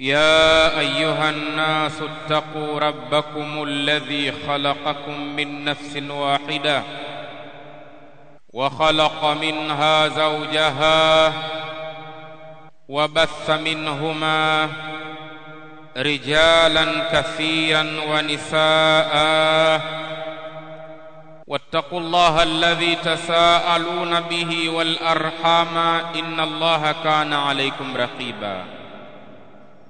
يا أيها الناس اتقوا ربكم الذي خلقكم من نفس واحدة وخلق منها زوجها وبث منهما رجالا كثيرا ونساء. واتقوا الله الذي تساءلون به والأرحام إن الله كان عليكم رقيبا.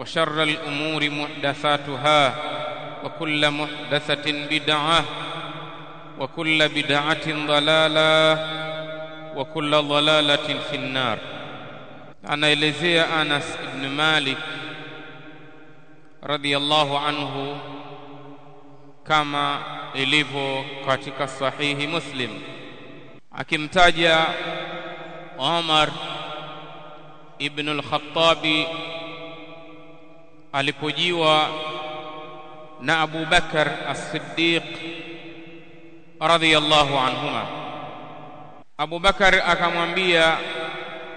وشر الأمور محدثاتها وكل محدثة بدعة وكل بدعة ضلالة وكل ضلالة في النار. أنا إليزي أنس بن مالك رضي الله عنه كما إليفو كاتك الصحيح مسلم. أكمتاج عمر ابن الخطاب alipojiwa na Abu Bakar as-Siddiq radhiyallahu anhuma. Abu Bakar akamwambia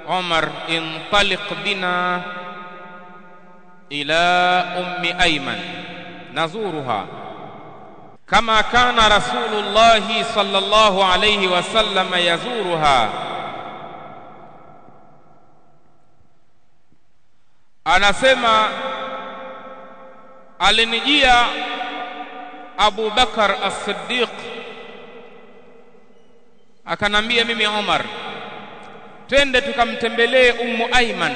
Umar, intaliq bina ila ummi Ayman nazuruha kama kana Rasulullahi sallallahu alayhi wasallam yazuruha anasema alinijia Abu Bakar As-Siddiq. Akanambia mimi Omar twende tukamtembelee Ummu Aiman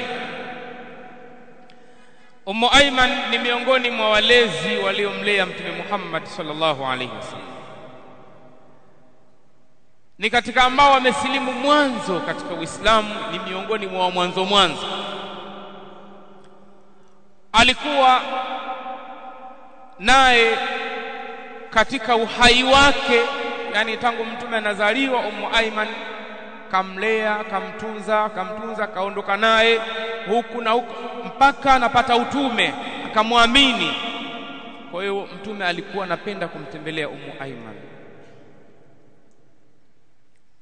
Ummu Aiman ni miongoni mwa walezi waliomlea Mtume Muhammad sallallahu alaihi wasallam ni katika ambao wamesilimu mwanzo katika Uislamu ni miongoni mwa mwanzo mwanzo. Alikuwa naye katika uhai wake yani tangu mtume anazaliwa umu Aiman kamlea kamtunza kamtunza kaondoka naye huku na huku mpaka anapata utume akamwamini. Kwa hiyo mtume alikuwa anapenda kumtembelea umu Aiman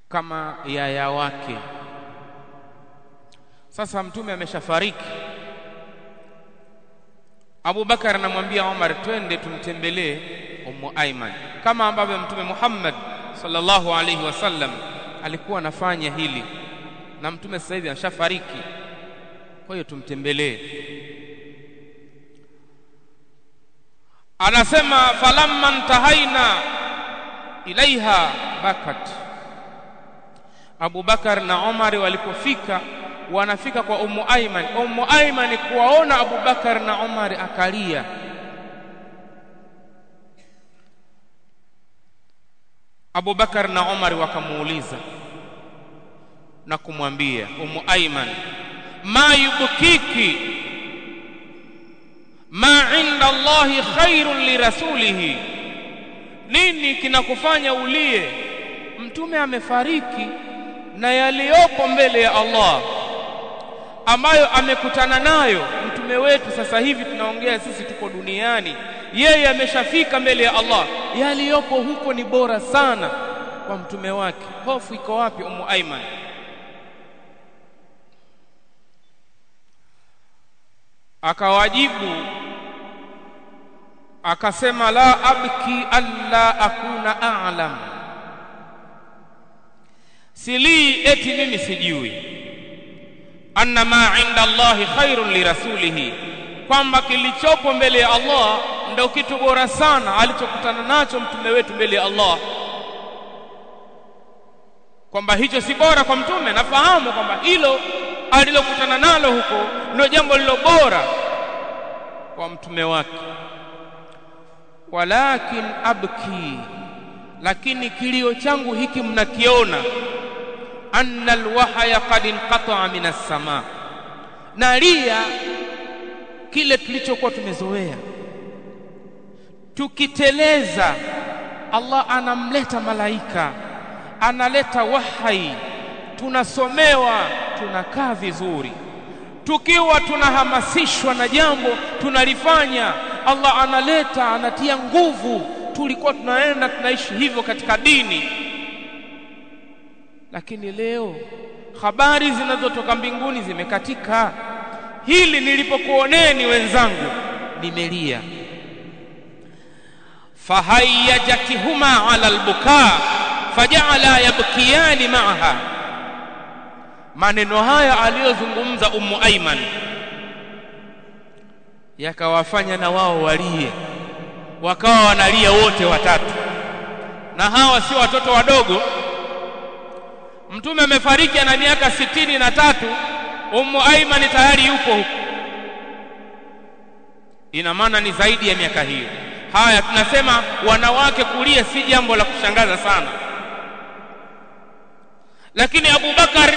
kama yaya wake. Sasa mtume ameshafariki Abu Bakar anamwambia Omar, twende tumtembelee Ummu Aiman kama ambavyo Mtume Muhammad sallallahu alaihi wasallam alikuwa anafanya hili. Na mtume sasa hivi anashafariki kwa hiyo tumtembelee. Anasema falamma ntahaina ilaiha bakat. Abubakar na Omar walipofika wanafika kwa Ummu Aiman. Ummu Aiman kuwaona Abu Bakar na Umar akalia. Abu Bakar na Umar wakamuuliza na kumwambia Ummu Aiman, ma yubkiki ma inda Allahi khairun lirasulihi, nini kinakufanya ulie? Mtume amefariki na yaliyopo mbele ya Allah ambayo amekutana nayo mtume wetu sasa hivi tunaongea sisi tuko duniani. Yeye ameshafika mbele ya Allah. Yaliyopo huko ni bora sana kwa mtume wake. Hofu iko wapi umu Aiman akawajibu akasema la abki alla akuna a'lam. Silii eti mimi sijui anna ma inda Allahi khairun li lirasulihi kwamba kilichopo mbele ya Allah ndio kitu bora sana alichokutana nacho mtume wetu mbele ya Allah. Kwamba hicho si bora kwa mtume nafahamu kwamba hilo alilokutana nalo huko ndio jambo lilo bora kwa mtume wake. Walakin abki lakini kilio changu hiki mnakiona anna alwahya qad inqata'a min as-sama. Nalia kile tulichokuwa tumezoea. Tukiteleza Allah anamleta malaika analeta wahai. Tunasomewa tunakaa vizuri. Tukiwa tunahamasishwa na jambo tunalifanya Allah analeta anatia nguvu. Tulikuwa tunaenda tunaishi hivyo katika dini lakini leo habari zinazotoka mbinguni zimekatika. Hili nilipokuoneni wenzangu nimelia. Fahayyajatihuma ala albuka faja'ala yabkiyani ma'aha. Maneno haya aliyozungumza ummu aiman yakawafanya na wao walie. Wakawa wanalia wote watatu. Na hawa si watoto wadogo mtume amefariki ana miaka sitini na tatu. Ummu aiman tayari yupo huko. Ina maana ni zaidi ya miaka hiyo. Haya tunasema wanawake kulia si jambo la kushangaza sana. Lakini abubakar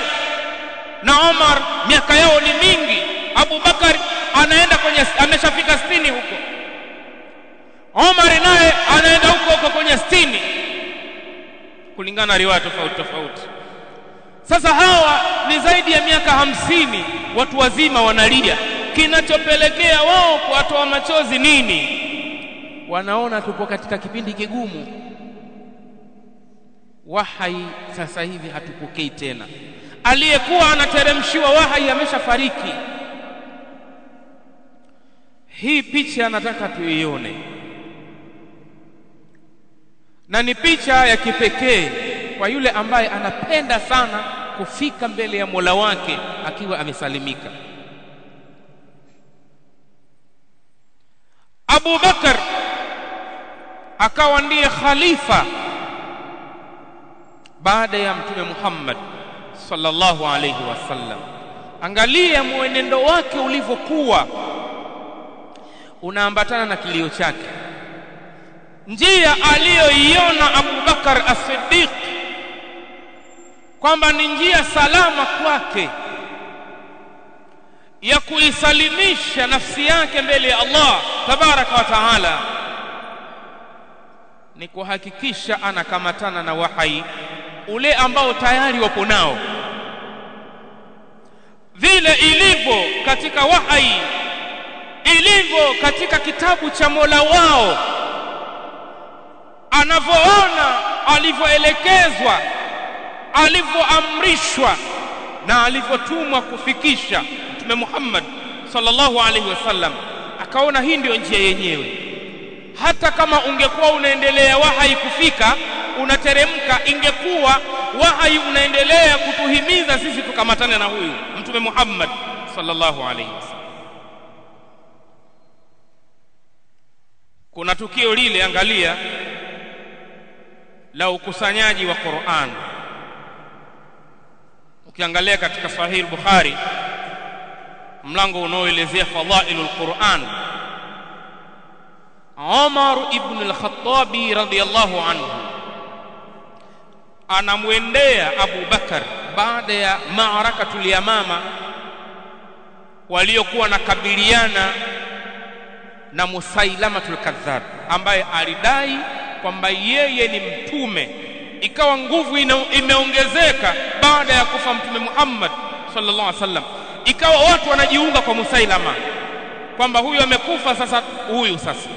na Omar miaka yao ni mingi. Abu Bakar anaenda kwenye ameshafika sitini huko. Omar naye anaenda huko huko kwenye sitini. Kulingana na riwaya tofauti tofauti sasa hawa ni zaidi ya miaka hamsini watu wazima wanalia. Kinachopelekea wao kuwatoa machozi nini? Wanaona tupo katika kipindi kigumu. Wahai sasa hivi hatupokei tena. Aliyekuwa anateremshiwa wahai ameshafariki. Hii picha nataka tuione. Na ni picha ya kipekee kwa yule ambaye anapenda sana kufika mbele ya Mola wake akiwa amesalimika. Abu Bakar akawa ndiye khalifa baada ya mtume Muhammad sallallahu alayhi wasallam angalia mwenendo wake ulivyokuwa. Unaambatana na kilio chake. Njia aliyoiona Abu Bakar as-Siddiq kwamba ni njia salama kwake ya kuisalimisha nafsi yake mbele ya Allah tabaraka wa taala ni kuhakikisha anakamatana na wahai ule ambao tayari wapo nao. Vile ilivyo katika wahai ilivyo katika kitabu cha Mola wao anavyoona alivyoelekezwa alivyoamrishwa na alivyotumwa kufikisha mtume Muhammad sallallahu alaihi wasallam akaona hii ndiyo njia yenyewe. Hata kama ungekuwa unaendelea wahai kufika unateremka ingekuwa wahai unaendelea kutuhimiza sisi tukamatane na huyu mtume Muhammad sallallahu alaihi wasallam. Kuna tukio lile angalia la ukusanyaji wa Qur'an ukiangalia katika sahih Bukhari mlango unaoelezea fadhailul Qur'an Umar ibn al-Khattab radhiyallahu anhu anamwendea Abu Bakar baada ya maarakatul yamama waliokuwa nakabiliana na Musailamatul kadhab ambaye alidai kwamba yeye ni mtume. Ikawa nguvu imeongezeka baada ya kufa mtume Muhammad sallallahu alaihi wasallam. Ikawa watu wanajiunga kwa Musailama kwamba huyu amekufa sasa huyu sasa.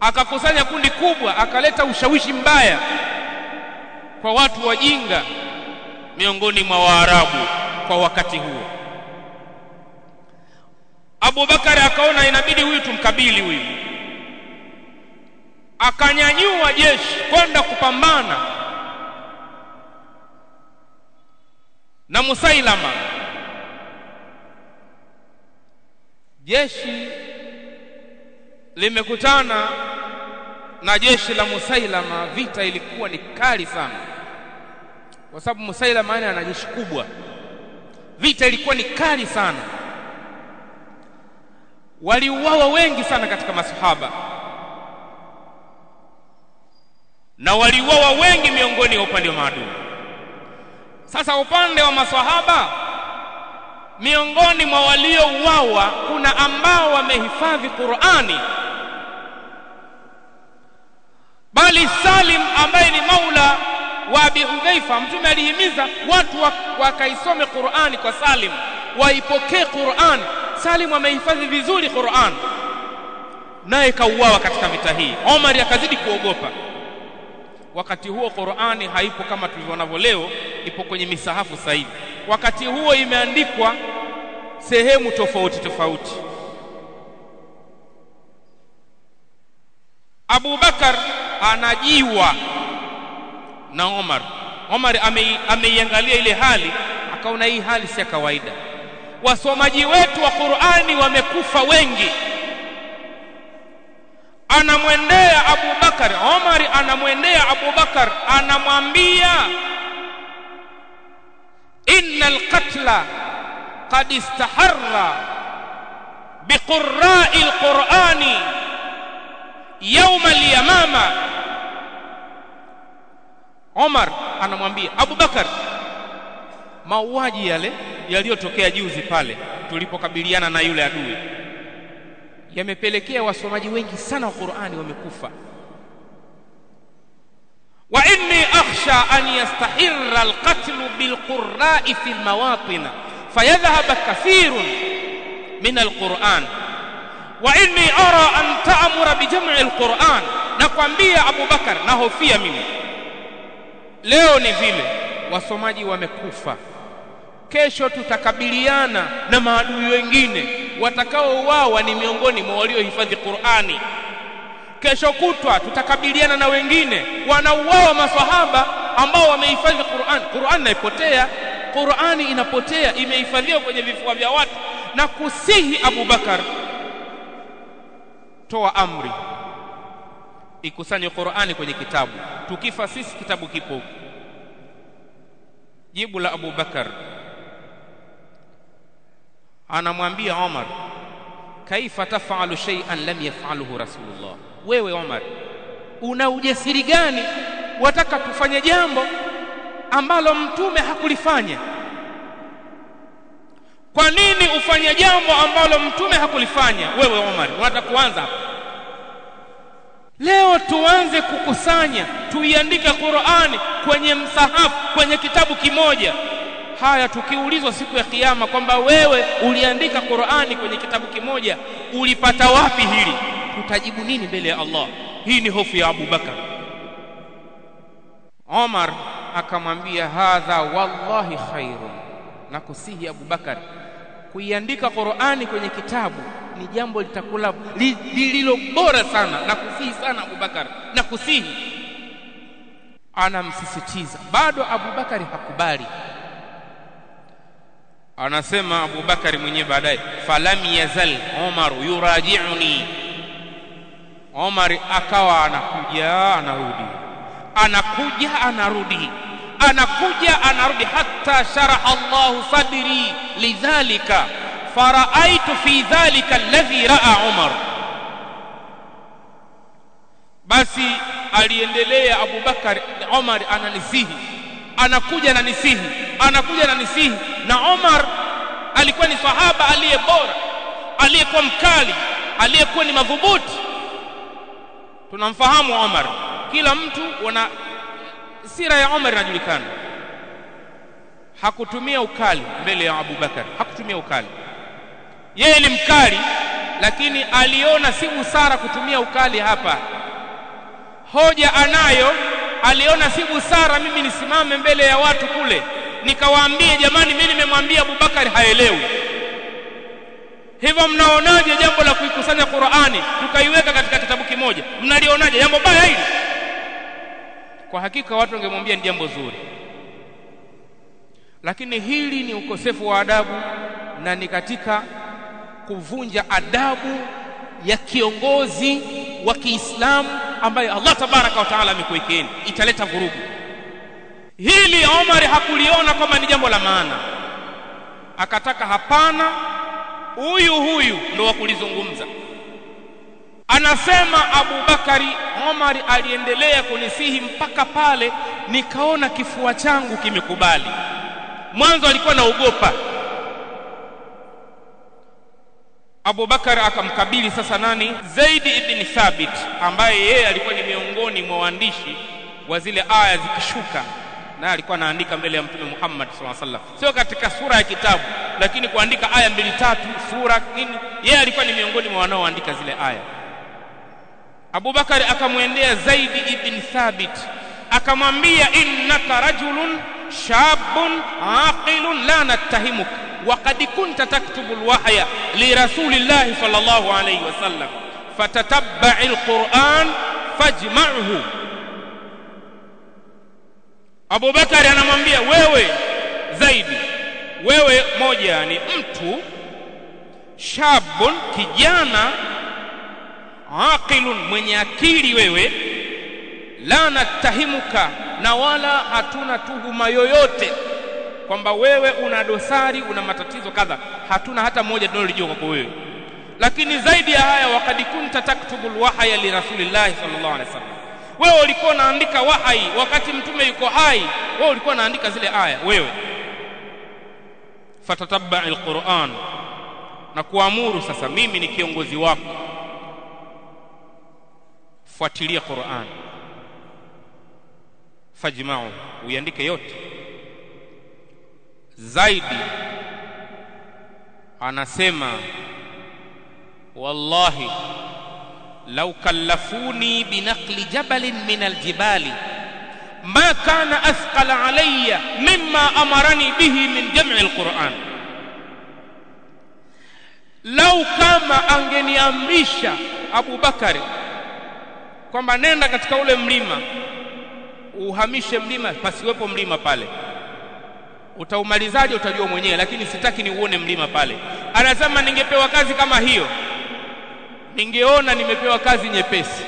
Akakusanya kundi kubwa akaleta ushawishi mbaya kwa watu wajinga miongoni mwa Waarabu kwa wakati huo. Abu Bakari akaona inabidi huyu tumkabili huyu. Akanyanyua jeshi kwenda kupambana na Musailama. Jeshi limekutana na jeshi la Musailama. Vita ilikuwa ni kali sana kwa sababu Musailama ana jeshi kubwa. Vita ilikuwa ni kali sana. Waliuawa wengi sana katika masahaba na waliuawa wengi miongoni wa upande wa maadui sasa upande wa maswahaba miongoni mwa waliouawa kuna ambao wamehifadhi Qur'ani. Bali Salim ambaye ni maula wa Abi Hudhaifa mtume alihimiza watu wakaisome Qur'ani kwa Salim waipokee Qur'ani Salim amehifadhi vizuri Qur'an naye kauawa katika vita hii. Omar akazidi kuogopa wakati huo Qur'ani haipo kama tulivyonavyo leo ipo kwenye misahafu sasa hivi. Wakati huo imeandikwa sehemu tofauti tofauti. Abu Bakar anajiwa na Omar. Omar ameiangalia ame ile hali akaona hii hali si kawaida. Wasomaji wetu wa Qur'ani wamekufa wengi anamwendea Abu Bakar Omar anamwendea Abu Bakar anamwambia innal qatla qad istaharra biqurra'i alqur'ani yawm al-yamama. Omar anamwambia Abu Bakar mauaji yale yaliyotokea juzi pale tulipokabiliana na yule adui yamepelekea wasomaji wengi sana wa Qur'ani wamekufa. Wa inni akhsha an yastahirra alqatl bilqurra'i fi almawatin fayadhhab kathirun min alquran. Wa inni ara an ta'mura bijam'i alquran nakwambia Abu Bakar nahofia mimi. Leo ni vile wasomaji wamekufa. Kesho tutakabiliana na maadui wengine watakaouawa ni miongoni mwa waliohifadhi Qur'ani. Kesho kutwa tutakabiliana na wengine wanauawa maswahaba ambao wamehifadhi Qur'an. Qur'an inaipotea Qur'ani inapotea imehifadhiwa kwenye vifua vya watu. Na kusihi Abu Bakar toa amri. Ikusanye Qur'ani kwenye kitabu. Tukifa sisi kitabu kipo. Jibu la Abu Bakar anamwambia Omar kaifa tafalu shay'an lam yaf'aluhu rasulullah? Wewe Omar una ujasiri gani wataka tufanye jambo ambalo mtume hakulifanya? Kwa nini ufanye jambo ambalo mtume hakulifanya? Wewe Omar unataka kuanza hapa? Leo tuanze kukusanya tuiandike Qur'ani kwenye msahafu kwenye kitabu kimoja haya tukiulizwa siku ya kiyama kwamba wewe uliandika Qur'ani kwenye kitabu kimoja ulipata wapi hili? Utajibu nini mbele ya Allah? Hii ni hofu ya Abu Bakar. Omar akamwambia hadha wallahi khairun. Na kusihi Abu Bakar kuiandika Qur'ani kwenye kitabu ni jambo litakula lililo bora sana. Na kusihi sana Abu Bakar na kusihi. Anamsisitiza. Bado Abu Bakari hakubali anasema Abu Bakari mwenyewe baadaye falam yazal Umar yuraji'uni. Umar akawa anakuja anarudi. Anakuja anarudi. Anakuja anarudi hatta sharaha Allahu sadri lidhalika. Faraitu fi dhalika alladhi raa Umar basi aliendelea Abubakari, Umar ananisihi. Anakuja ananisihi anakuja na nisihi na Omar alikuwa ni sahaba aliye bora aliyekuwa mkali aliyekuwa ni madhubuti. Tunamfahamu Omar. Kila mtu wana sira ya Omar inajulikana. Hakutumia ukali mbele ya Abu Bakar. Hakutumia ukali. Yeye ni mkali lakini aliona si busara kutumia ukali hapa. Hoja anayo aliona si busara mimi nisimame mbele ya watu kule nikawaambie jamani mimi nimemwambia Abubakari haelewi. Hivyo mnaonaje jambo la kuikusanya Qur'ani tukaiweka katika kitabu kimoja? Mnalionaje? Jambo baya hili. Kwa hakika watu wangemwambia ni jambo zuri. Lakini hili ni ukosefu wa adabu na ni katika kuvunja adabu ya kiongozi wa Kiislamu ambaye Allah tabaraka wa taala amekuwekeni italeta vurugu hili Omar hakuliona kwamba ni jambo la maana. Akataka hapana huyu huyu ndo wakulizungumza anasema Abu Bakari Omar aliendelea kunisihi mpaka pale nikaona kifua changu kimekubali. Mwanzo alikuwa naogopa Abu Bakar akamkabili sasa nani? Zaid ibn Thabit ambaye yeye alikuwa ni miongoni mwa waandishi wa zile aya zikishuka na alikuwa anaandika mbele ya Mtume Muhammad sallallahu alaihi wasallam sio katika sura ya kitabu lakini kuandika aya mbili tatu sura nini yeye alikuwa ni miongoni mwa wanaoandika zile aya Abu Bakar akamwendea Zaid ibn Thabit akamwambia innaka rajulun shabun aqilun la nattahimuka وقد كنت تكتب الوحي لرسول الله صلى الله عليه وسلم فتتبع القرآن فاجمعه Abu Bakari anamwambia wewe zaidi wewe moja ni mtu shabun kijana aqilun mwenye akili wewe la natahimuka na wala hatuna tuhuma yoyote kwamba wewe una dosari una matatizo kadha. Hatuna hata moja tunalolijua kwako wewe. Lakini zaidi ya haya wakad kunta taktubu lwahya li rasulillahi sallallahu alaihi wasallam wewe ulikuwa unaandika wahai wakati mtume yuko hai wewe ulikuwa unaandika zile aya. Wewe fatatabba alquran na kuamuru sasa mimi ni kiongozi wako. Fuatilia Qur'an. Fajma'u uiandike yote. Zaidi anasema wallahi law kallafuni binaqli jabalin min aljibali ma kana athqal alayya mimma amarani bihi min jam'i alquran lau kama angeniamrisha Abu Bakari kwamba nenda katika ule mlima uhamishe mlima pasiwepo mlima pale. Utaumalizaje utajua mwenyewe lakini sitaki niuone mlima pale. Anasema ningepewa kazi kama hiyo ningeona nimepewa kazi nyepesi.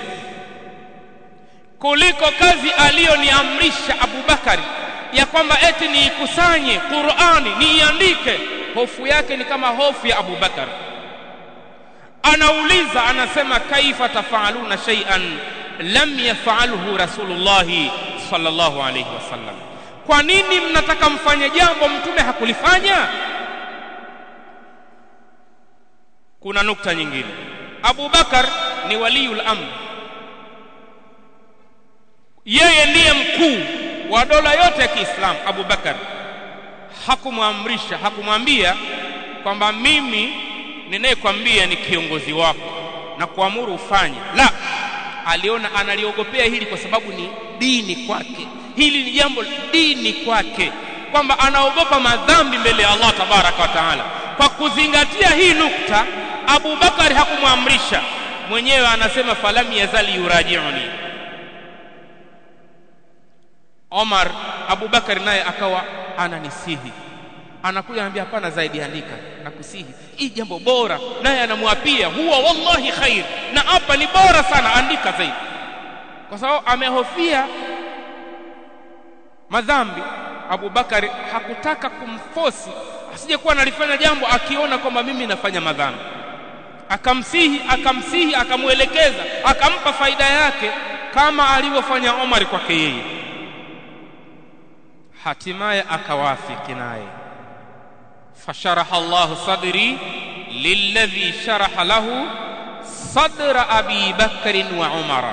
Kuliko kazi aliyoniamrisha Abubakari ya kwamba eti niikusanye Qur'ani niiandike. Hofu yake ni kama hofu ya Abubakar anauliza anasema kaifa tafaluna shay'an lam yafalhu rasulullahi sallallahu alayhi wasallam kwa nini mnataka mfanye jambo mtume hakulifanya? Kuna nukta nyingine Abu Bakar ni waliul amr. Yeye ndiye mkuu wa dola yote ya Kiislamu Abu Bakar hakumwamrisha hakumwambia kwamba mimi ninayekwambia ni kiongozi wako na kuamuru ufanye. La aliona analiogopea hili kwa sababu ni dini kwake. Hili ni jambo dini kwake kwamba anaogopa madhambi mbele ya Allah tabaraka wa taala. Kwa kuzingatia hii nukta Abu Bakari hakumwamrisha. Mwenyewe anasema falam yazali yurajiuni. Omar Abu Bakari naye akawa ananisihi. Anakuja anambia hapana zaidi andika nakusihi. Hii jambo bora naye anamwapia huwa wallahi khair. Na hapa ni bora sana andika zaidi. Kwa sababu amehofia madhambi. Abu Bakari hakutaka kumfosi asije kuwa analifanya jambo akiona kwamba mimi nafanya madhambi akamsihi akamsihi akamwelekeza akampa faida yake kama alivyofanya Omar kwake yeye. Hatimaye akawafiki naye. Fasharaha Allah sadri lilladhi sharaha lahu sadra Abi Bakr wa Umar.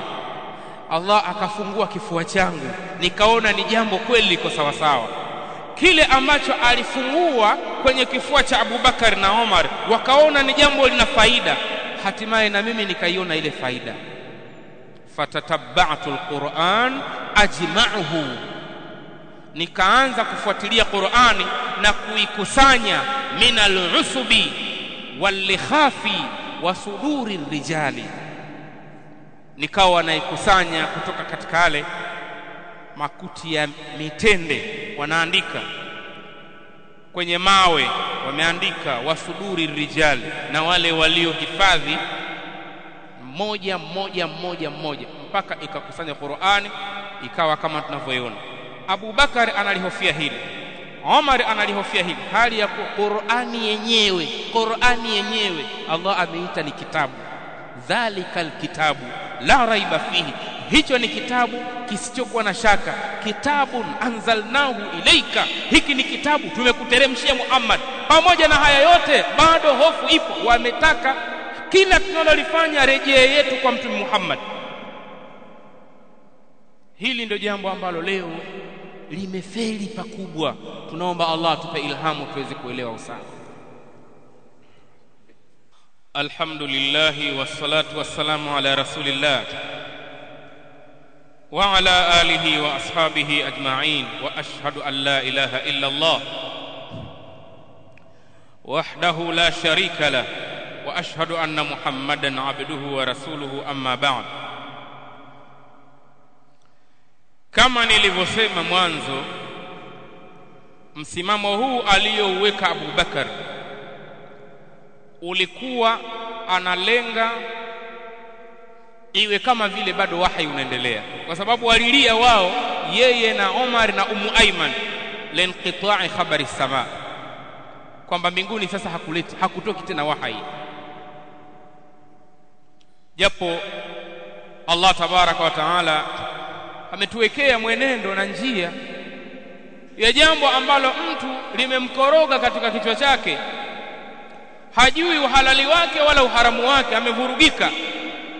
Allah akafungua kifua changu nikaona ni jambo kweli liko sawa sawa kile ambacho alifungua kwenye kifua cha Abu Bakar na Omar wakaona ni jambo lina faida. Hatimaye na mimi nikaiona ile faida. Fatatabatu alquran ajma'uhu. Nikaanza kufuatilia qurani na kuikusanya min alusubi wallikhafi wa suduri rijali. Nikawa naikusanya kutoka katika yale makuti ya mitende wanaandika. Kwenye mawe wameandika wasuduri rijali na wale waliohifadhi mmoja mmoja moja moja mpaka ikakusanya Qur'ani ikawa kama tunavyoiona. Abu Bakar analihofia hili, Omar analihofia hili, hali ya Qur'ani yenyewe, Qur'ani yenyewe Allah ameita ni kitabu, dhalikal kitabu la raiba fihi, hicho ni kitabu kisichokuwa na shaka, kitabun anzalnahu ilaika, hiki ni kitabu tumekuteremshia Muhammad. Pamoja na haya yote, bado hofu ipo, wametaka kila tunalolifanya rejee yetu kwa mtume Muhammad. Hili ndio jambo ambalo leo limefeli pakubwa. Tunaomba Allah atupe ilhamu tuweze kuelewa usawa. Alhamdulillah wassalatu wassalamu ala rasulillah wa ala alihi wa ashabihi ajma'in wa ashhadu an la ilaha illa Allah wahdahu la sharika lahu واشهد ان محمدا عبده ورسوله اما بعد kama nilivyosema mwanzo msimamo huu aliyouweka Abu Bakar ulikuwa analenga iwe kama vile bado wahi unaendelea. Kwa sababu walilia wao yeye na Omar na umu Aiman linqita'i khabari sama. Kwamba mbinguni sasa hakuleti hakutoki tena wahi. Japo Allah tabaraka wa taala ametuwekea mwenendo na njia ya jambo ambalo mtu limemkoroga katika kichwa chake. Hajui uhalali wake wala uharamu wake amevurugika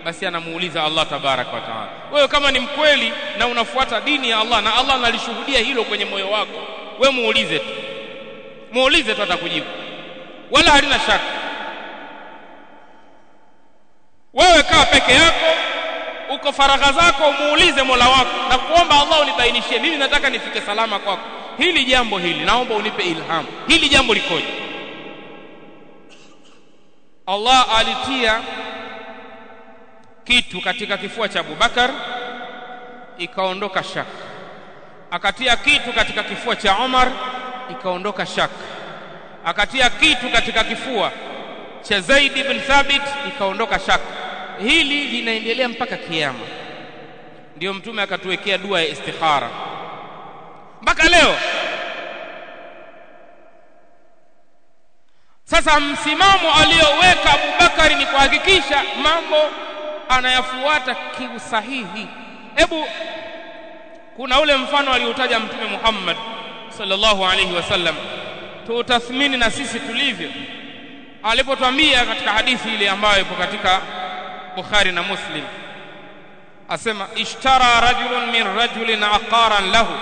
basi anamuuliza Allah tabaraka wa taala wewe kama ni mkweli na unafuata dini ya Allah na Allah analishuhudia hilo kwenye moyo wako we muulize tu muulize tu atakujibu. Wala halina shaka. Wewe kaa peke yako uko faragha zako muulize Mola wako na kuomba Allah unibainishie mimi nataka nifike salama kwako. Hili jambo hili naomba unipe ilhamu. Hili jambo likoje? Allah alitia kitu katika kifua cha Abubakar ikaondoka shaka akatia kitu katika kifua cha Omar ikaondoka shaka akatia kitu katika kifua cha Zaid ibn Thabit ikaondoka shaka hili linaendelea mpaka kiyama. Ndiyo mtume akatuwekea dua ya istikhara. Mpaka leo. Sasa msimamo aliyoweka Abubakari ni kuhakikisha mambo anayafuata kiusahihi. Hebu kuna ule mfano aliotaja mtume Muhammad sallallahu alaihi wasallam tuutathmini na sisi tulivyo. Alipotwambia katika hadithi ile ambayo ipo katika Bukhari na Muslim. Asema ishtara rajulun min rajulin aqaran lahu.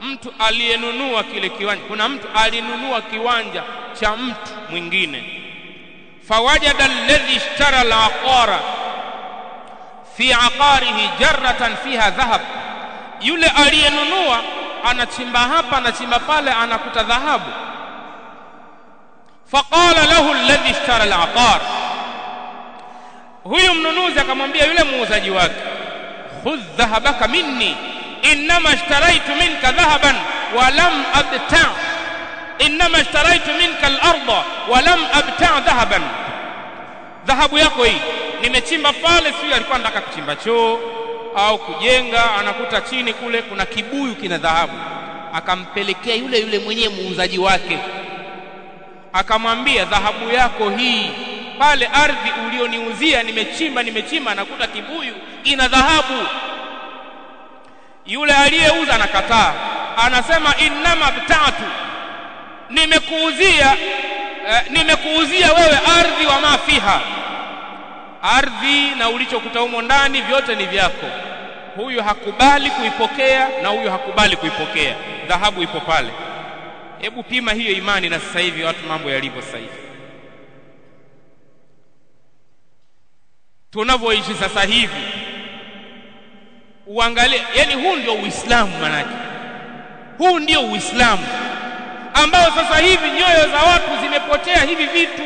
Mtu aliyenunua kile kiwanja. Kuna mtu alinunua kiwanja cha mtu mwingine. Fawajada alladhi ishtara alaqara fi aqarihi jarratan fiha dhahab. Yule aliyenunua anachimba hapa anachimba pale anakuta dhahabu. Faqala lahu alladhi ishtara alaqar. Huyu mnunuzi akamwambia yule muuzaji wake khudh dhahabaka minni inma ishtaraitu minka dhahaban wa lam abta inma ishtaraitu minka al-ardha wa lam abta dhahaban. Dhahabu yako hii nimechimba pale sio alikuwa anataka kuchimba choo au kujenga anakuta chini kule kuna kibuyu kina dhahabu. Akampelekea yule yule mwenyewe muuzaji wake. Akamwambia dhahabu yako hii pale ardhi ulioniuzia nimechimba nimechimba anakuta kibuyu ina dhahabu. Yule aliyeuza anakataa. Anasema innama btatu nimekuuzia eh, nimekuuzia wewe ardhi wa mafiha ardhi na ulichokuta humo ndani vyote ni vyako. Huyu hakubali kuipokea na huyu hakubali kuipokea. Dhahabu ipo pale. Hebu pima hiyo imani na sasa hivi watu mambo yalivyo sasa hivi. Tunavyoishi sasa hivi uangalie yani huu ndio uislamu manake. Huu ndio uislamu ambao sasa hivi nyoyo za watu zimepotea hivi vitu.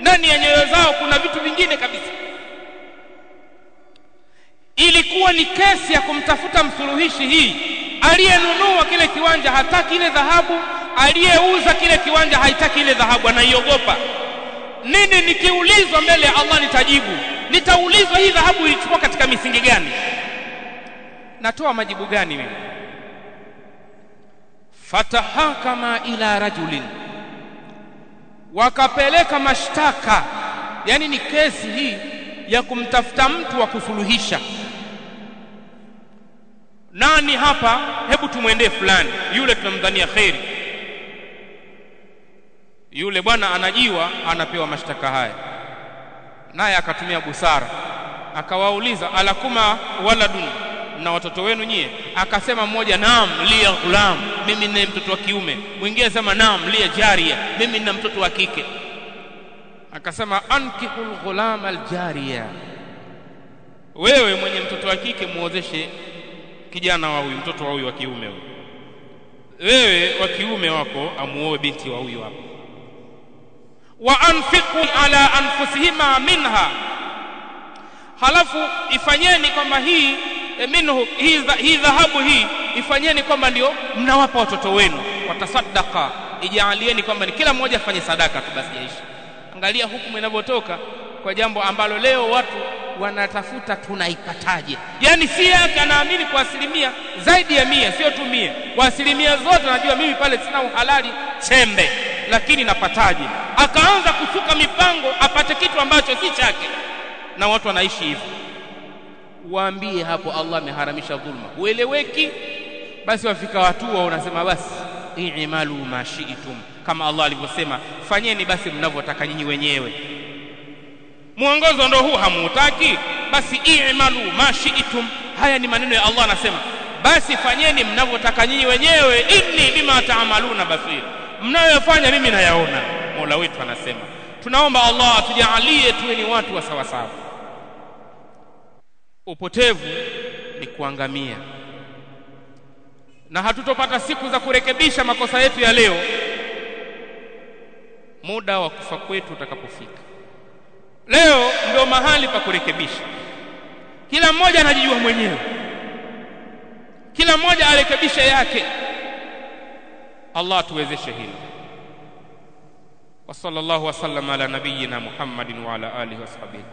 Ndani ya nyoyo zao kuna vitu vingine kabisa ilikuwa ni kesi ya kumtafuta msuluhishi hii. Aliyenunua kile kiwanja hataki ile dhahabu aliyeuza kile kiwanja haitaki ile dhahabu anaiogopa. Nini nikiulizwa mbele ya Allah nitajibu. Nitaulizwa hii dhahabu ilichukua katika misingi gani? Natoa majibu gani mimi? Fatahakama ila rajulin. Wakapeleka mashtaka. Yani ni kesi hii ya kumtafuta mtu wa kusuluhisha nani hapa? Hebu tumwendee fulani. Yule tunamdhania kheri. Yule bwana anajiwa anapewa mashtaka haya. Naye akatumia busara. Akawauliza alakuma waladun na watoto wenu nyie? Akasema mmoja naam liya ghulam. Mimi ninaye mtoto wa kiume. Mwingine sema naam liya jaria mimi nina mtoto wa kike. Akasema ankihul ghulam aljariya. Wewe mwenye mtoto wa kike muozeshe kijana wa huyu mtoto wa huyu wa kiume huyu. Wewe wa kiume wako amuoe binti wa huyu hapo wa anfiqu ala anfusihima minha. Halafu ifanyeni kwamba hii e, minhu hii, dhahabu hii ifanyeni kwamba ndio mnawapa watoto wenu. Watasadaka ijalieni kwamba ni kila mmoja afanye sadaka tu basi yaishi angalia hukumu inavyotoka kwa jambo ambalo leo watu wanatafuta tunaipataje yani si yake anaamini kwa asilimia zaidi ya mia sio tu mia. Kwa asilimia zote anajua mimi pale sina uhalali chembe. Lakini napataje? Akaanza kusuka mipango apate kitu ambacho si chake. Na watu wanaishi hivyo. Waambie hapo Allah ameharamisha dhulma. Ueleweki basi wafika watu wao unasema basi i'malu ma shi'tum. Kama Allah alivyosema fanyeni basi mnavyotaka nyinyi wenyewe mwongozo ndo huu hamuutaki basi i'malu ma shi'tum. Haya ni maneno ya Allah anasema basi fanyeni mnavyotaka nyinyi wenyewe inni bima taamaluna basir. Mnayofanya mimi nayaona Mola wetu anasema. Tunaomba Allah atujalie tuwe ni watu wa sawa sawa upotevu ni kuangamia. Na hatutopata siku za kurekebisha makosa yetu ya leo muda wa kufa kwetu utakapofika leo ndio mahali pa kurekebisha. Kila mmoja anajijua mwenyewe. Kila mmoja arekebishe yake. Allah tuwezeshe hilo. Wa sallallahu wasallam ala nabiyyina Muhammadin wa ala alihi washabihi